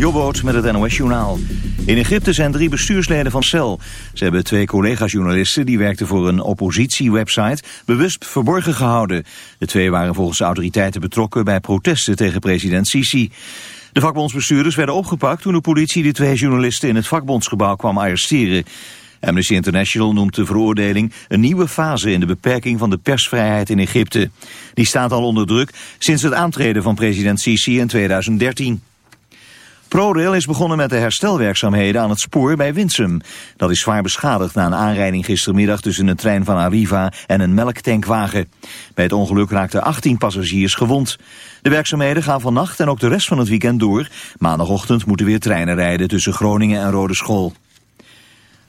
Jobboot met het NOS-journaal. In Egypte zijn drie bestuursleden van Cel. Ze hebben twee collega-journalisten die werkten voor een oppositiewebsite bewust verborgen gehouden. De twee waren volgens de autoriteiten betrokken bij protesten tegen president Sisi. De vakbondsbestuurders werden opgepakt toen de politie de twee journalisten in het vakbondsgebouw kwam arresteren. Amnesty International noemt de veroordeling een nieuwe fase in de beperking van de persvrijheid in Egypte. Die staat al onder druk sinds het aantreden van president Sisi in 2013. ProRail is begonnen met de herstelwerkzaamheden aan het spoor bij Winsum. Dat is zwaar beschadigd na een aanrijding gistermiddag tussen een trein van Arriva en een melktankwagen. Bij het ongeluk raakten 18 passagiers gewond. De werkzaamheden gaan vannacht en ook de rest van het weekend door. Maandagochtend moeten weer treinen rijden tussen Groningen en Rode School.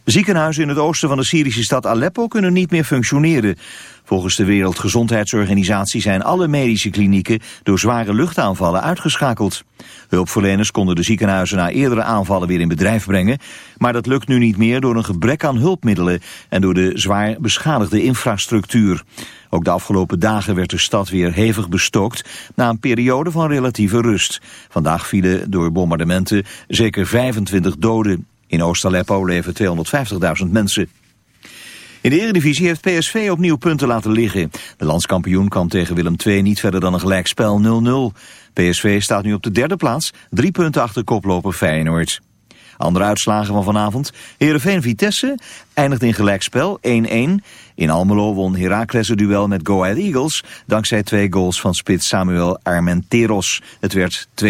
Ziekenhuizen in het oosten van de Syrische stad Aleppo kunnen niet meer functioneren. Volgens de Wereldgezondheidsorganisatie zijn alle medische klinieken door zware luchtaanvallen uitgeschakeld. Hulpverleners konden de ziekenhuizen na eerdere aanvallen weer in bedrijf brengen, maar dat lukt nu niet meer door een gebrek aan hulpmiddelen en door de zwaar beschadigde infrastructuur. Ook de afgelopen dagen werd de stad weer hevig bestookt na een periode van relatieve rust. Vandaag vielen door bombardementen zeker 25 doden. In Oost-Aleppo leven 250.000 mensen. In de Eredivisie heeft PSV opnieuw punten laten liggen. De landskampioen kwam tegen Willem II niet verder dan een gelijkspel 0-0. PSV staat nu op de derde plaats, drie punten achter koploper Feyenoord. Andere uitslagen van vanavond. Heerenveen-Vitesse eindigt in gelijkspel 1-1. In Almelo won Heracles het duel met Go Ahead Eagles... dankzij twee goals van spits Samuel Armenteros. Het werd 2-1.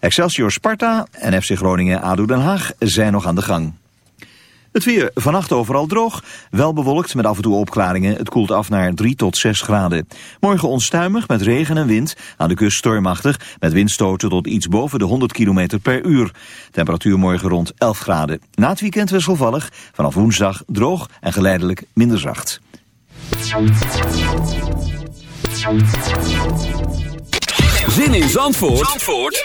Excelsior Sparta en FC Groningen ADO Den Haag zijn nog aan de gang. Het weer vannacht overal droog, wel bewolkt met af en toe opklaringen. Het koelt af naar 3 tot 6 graden. Morgen onstuimig met regen en wind. Aan de kust stormachtig met windstoten tot iets boven de 100 km per uur. Temperatuur morgen rond 11 graden. Na het weekend wisselvallig. Vanaf woensdag droog en geleidelijk minder zacht. Zin in Zandvoort, Zandvoort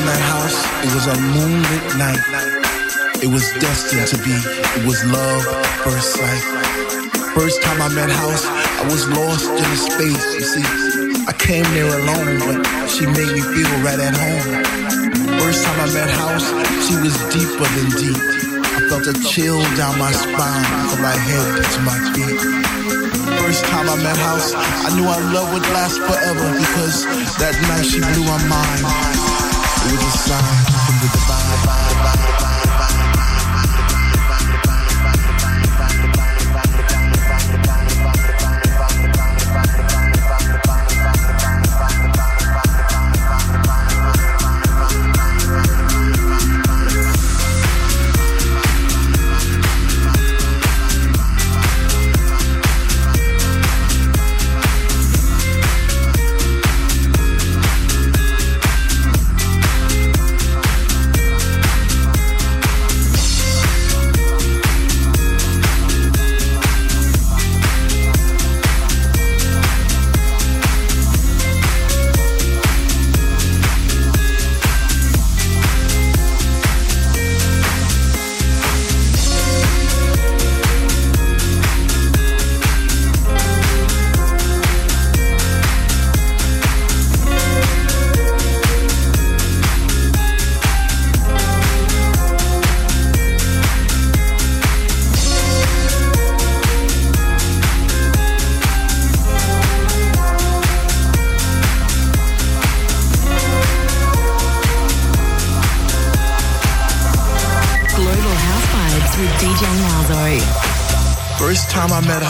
I met House, it was a moonlit night. It was destined to be. It was love at first sight. First time I met House, I was lost in a space. You see, I came there alone, but she made me feel right at home. First time I met House, she was deeper than deep. I felt a chill down my spine from my head to my feet. First time I met House, I knew our love would last forever because that night she blew my mind. It was a sign from the divine.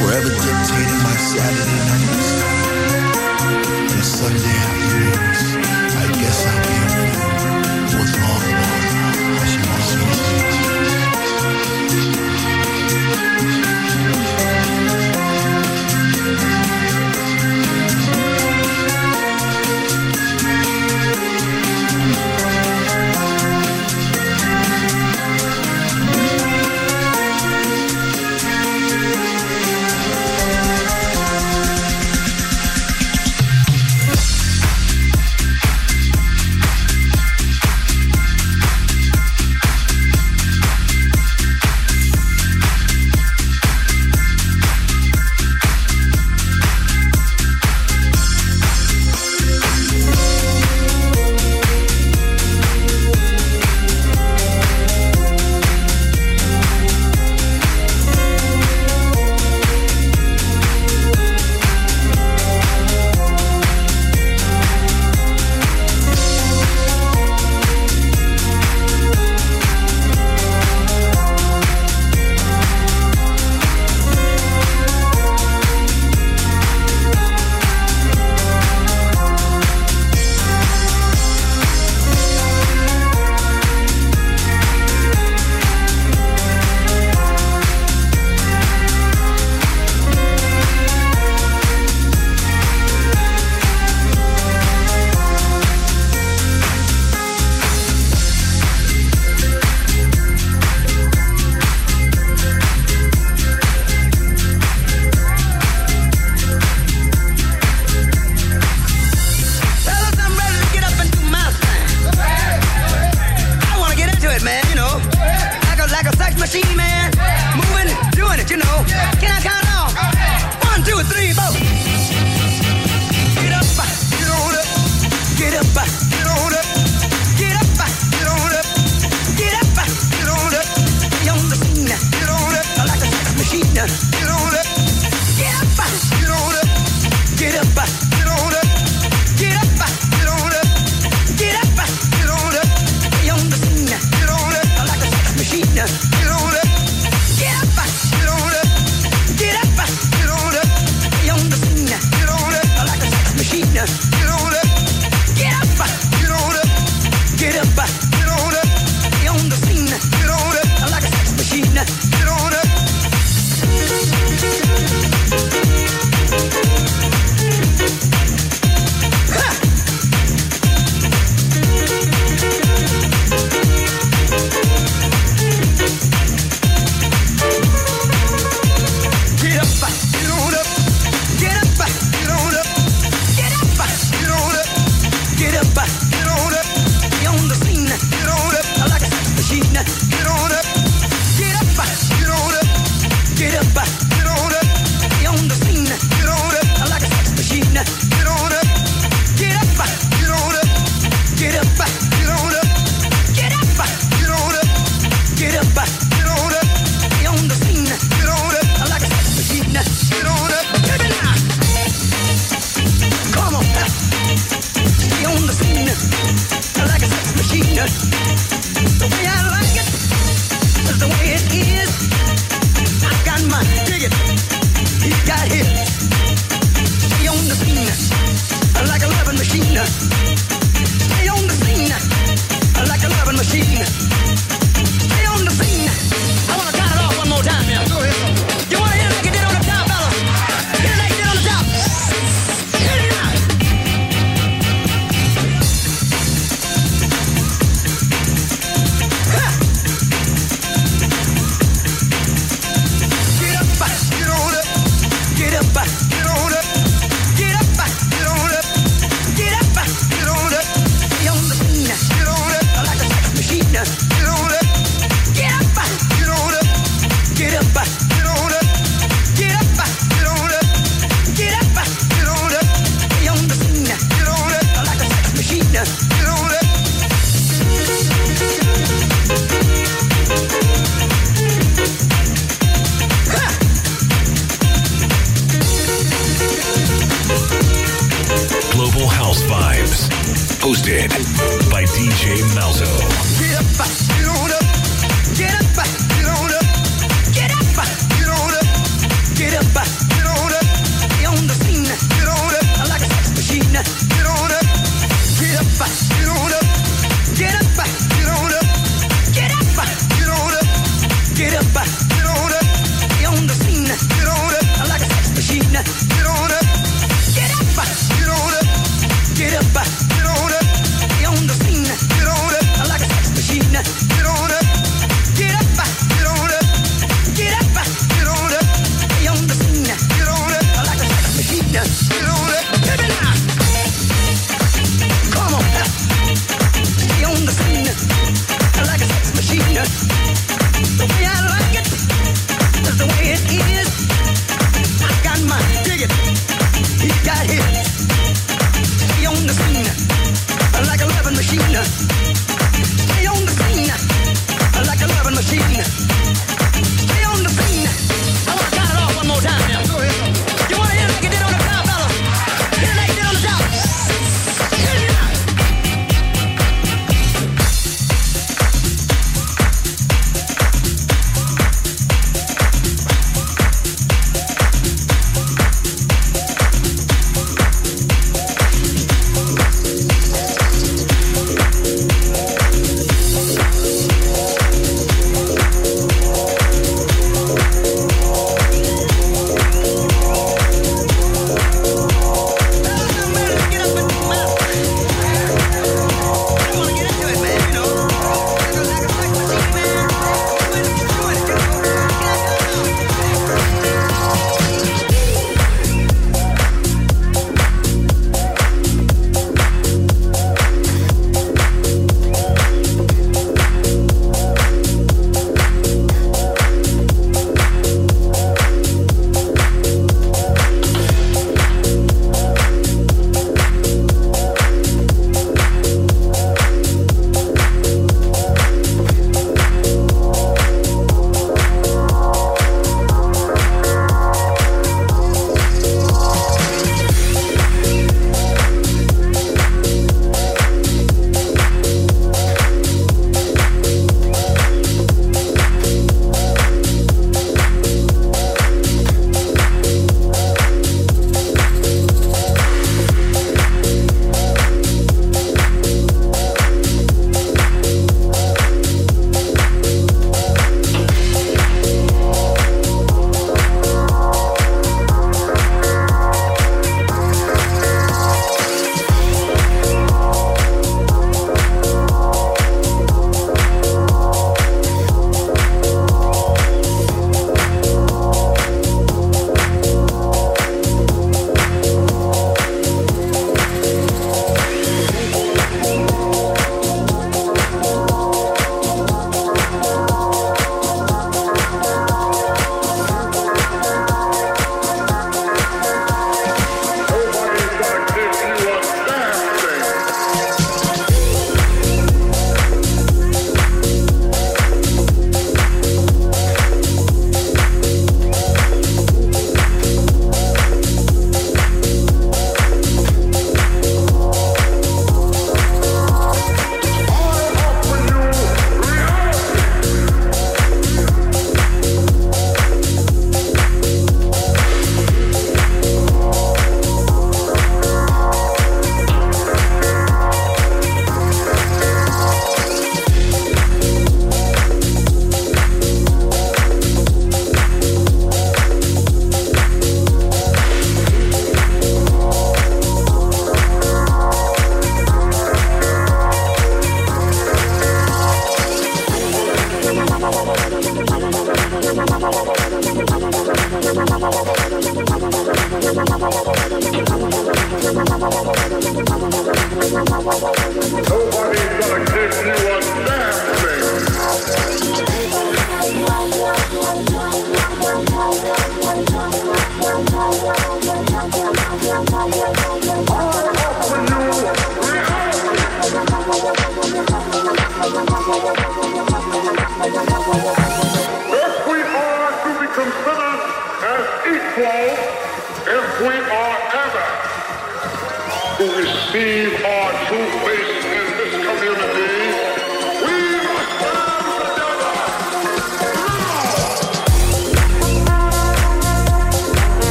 forever dictating my Saturday nights and Sunday afternoons. I guess I'll be.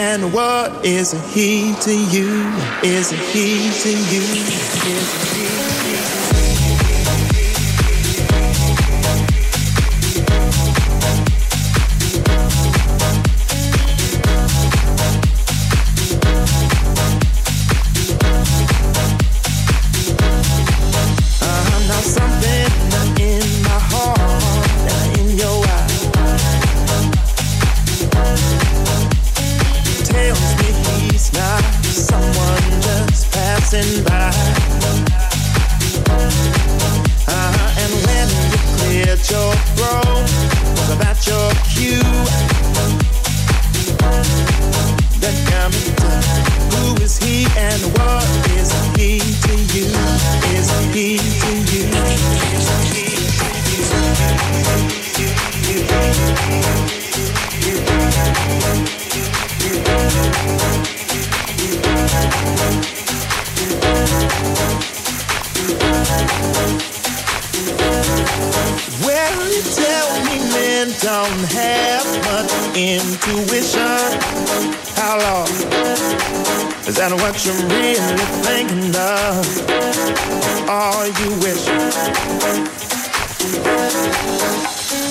and what is a he to you? Is a he to you? Is a he? don't have much intuition. How long? Is that what you're really thinking of? Are you wish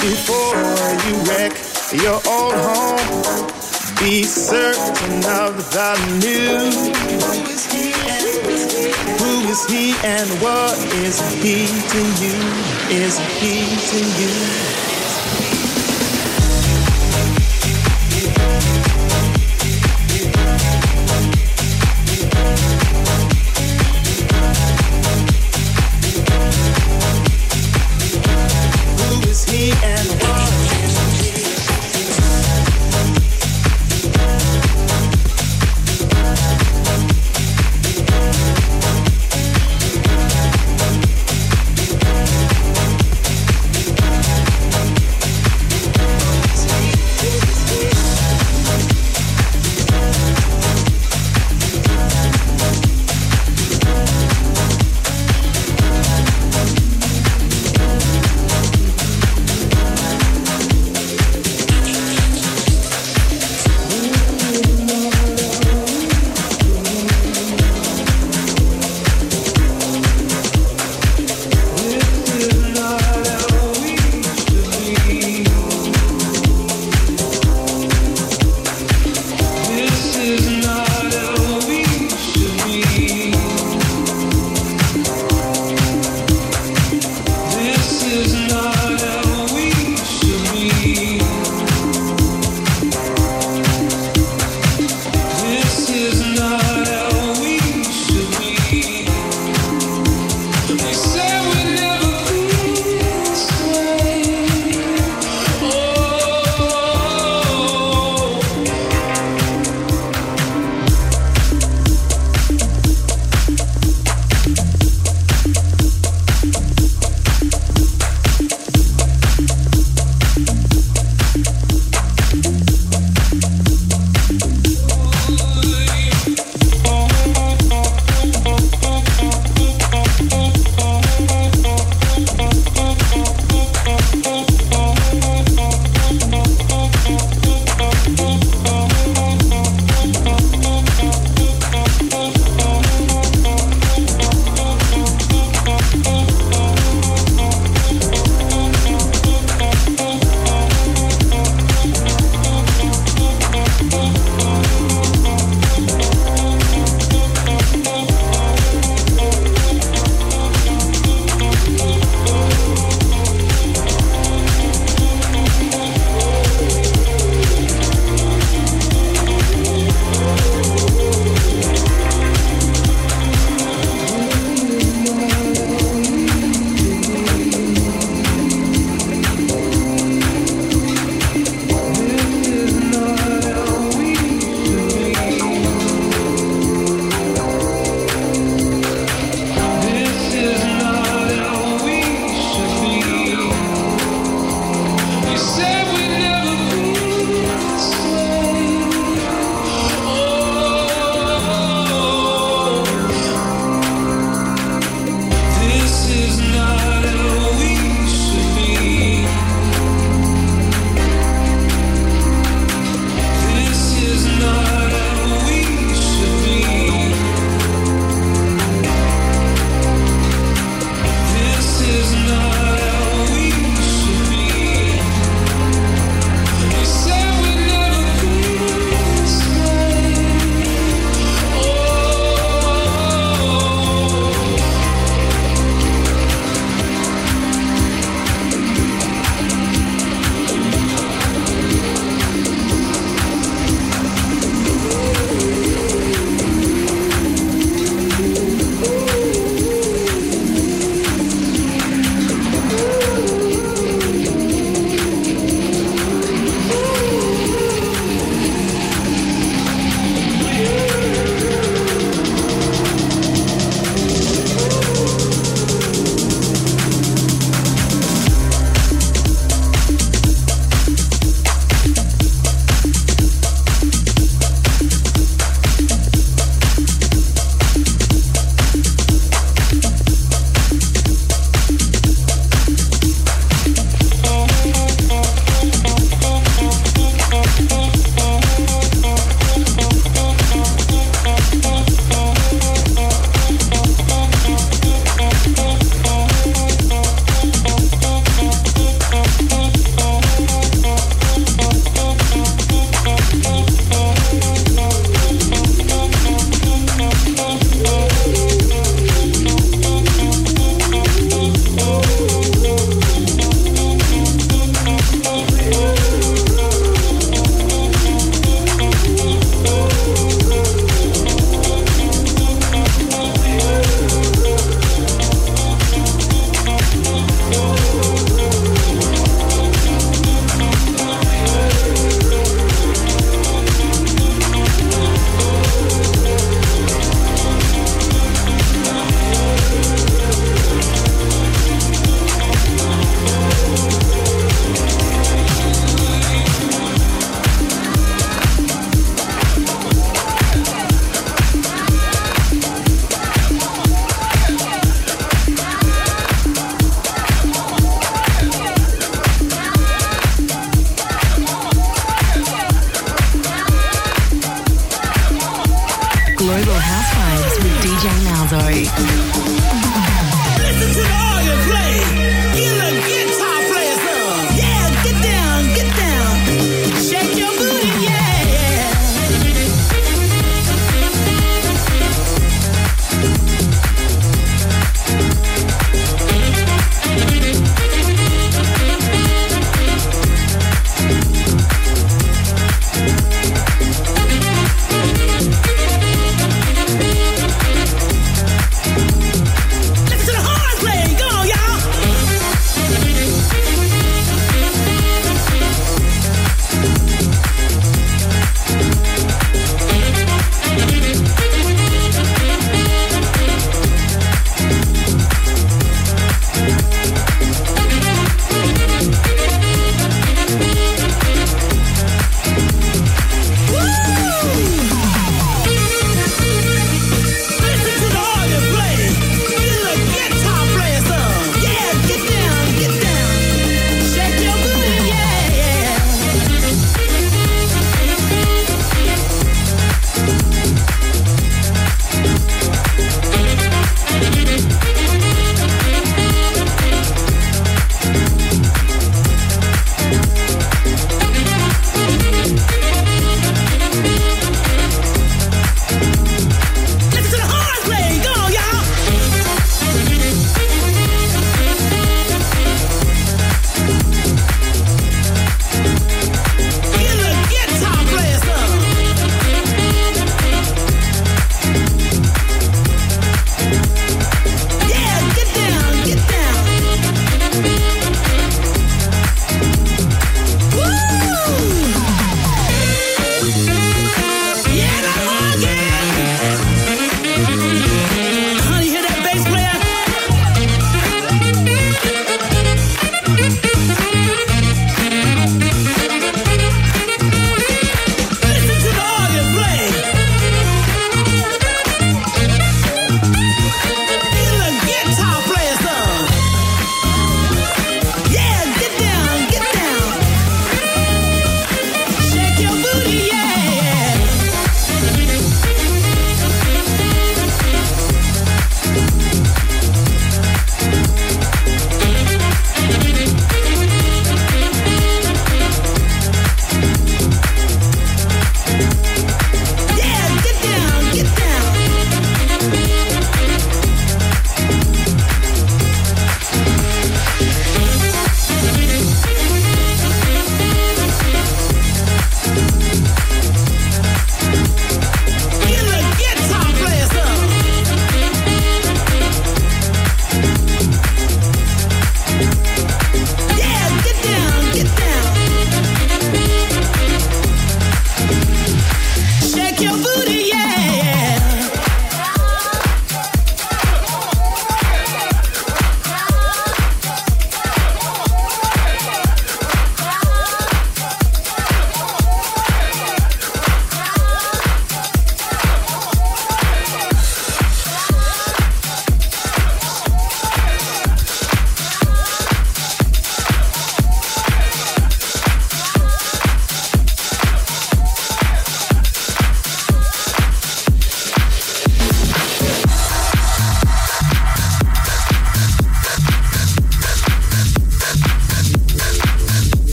before you wreck your old home. Be certain of the new. Who is he and what is he to you? Is he to you?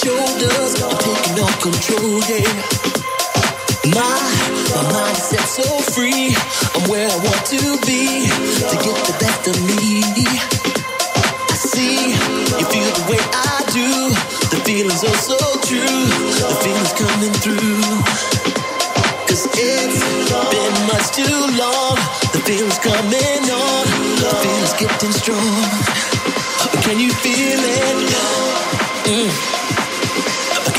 shoulders are taking no control, yeah. My, my mindset so free. I'm where I want to be to get the best of me. I see you feel the way I do. The feeling's oh so true. The feeling's coming through. Cause it's been much too long. The feeling's coming on. The feeling's getting strong. Can you feel it? Mm.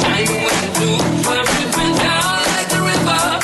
Shine with the dew comes dripping down like the river.